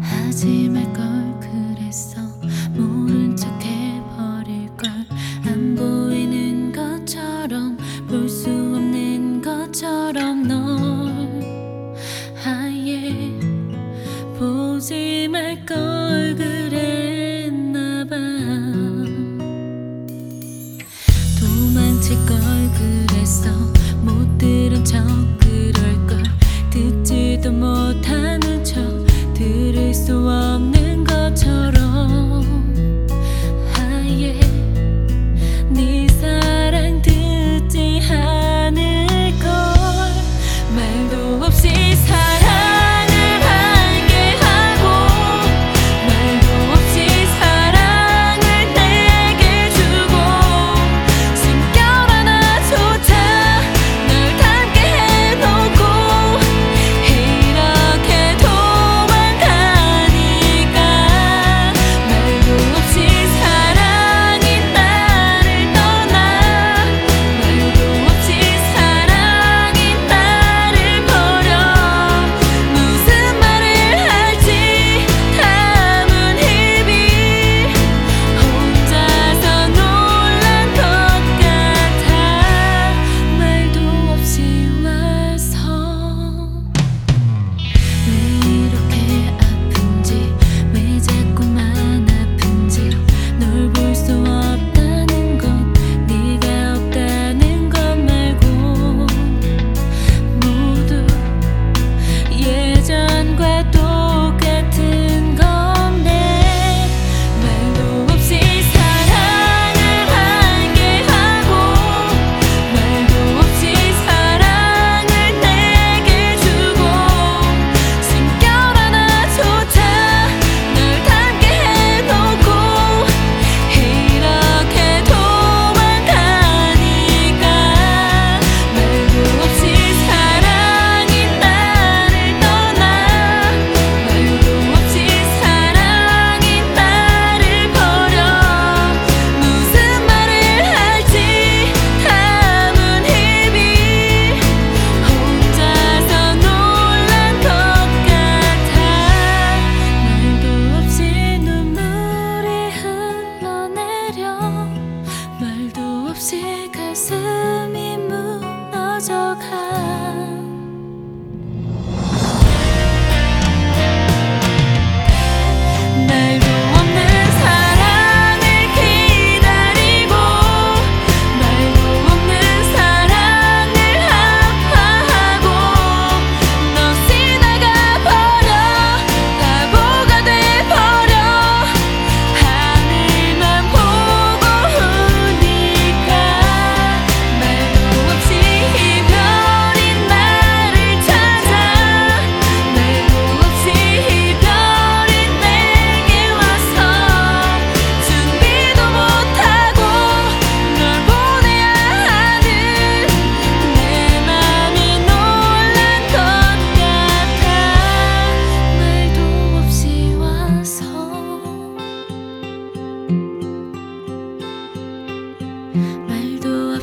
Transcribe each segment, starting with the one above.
하지 말 걸 그랬어. 모른 척 해버릴 걸안 보이는 것처럼 볼 수 없는 것처럼 널 아예 보지 말 걸 그랬나 봐. 도망칠 걸 그랬어. 못 들은 척 그럴 걸. 듣지도 못 수 없는 것처럼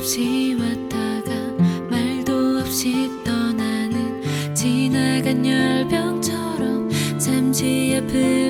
없이 왔다가 말도 없이 떠나는 지나간 열병처럼 잠시 아픈